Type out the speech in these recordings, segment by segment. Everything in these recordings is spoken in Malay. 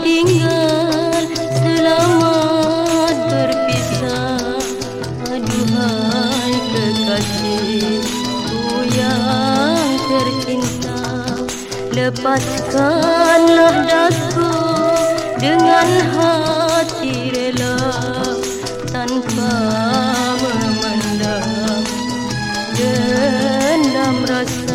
tinggal selamat berpisah aduhai kekasihku yang tercinta. Lepaskanlah dasku dengan hati rela tanpa memandang. Dendam rasa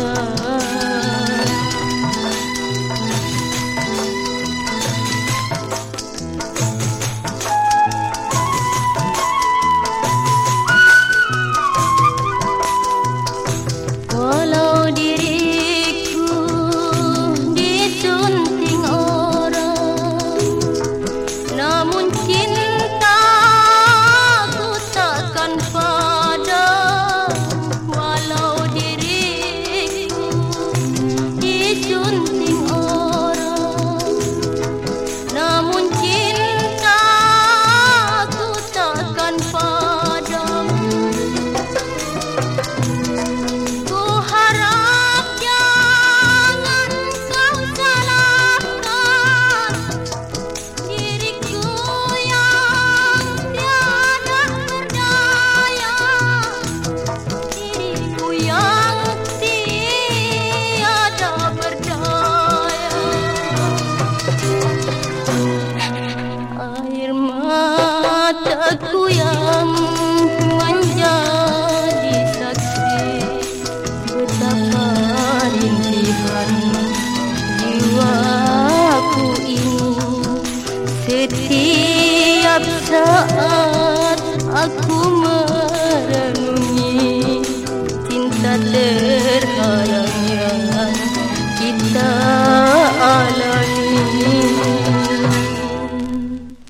aku merenungi cinta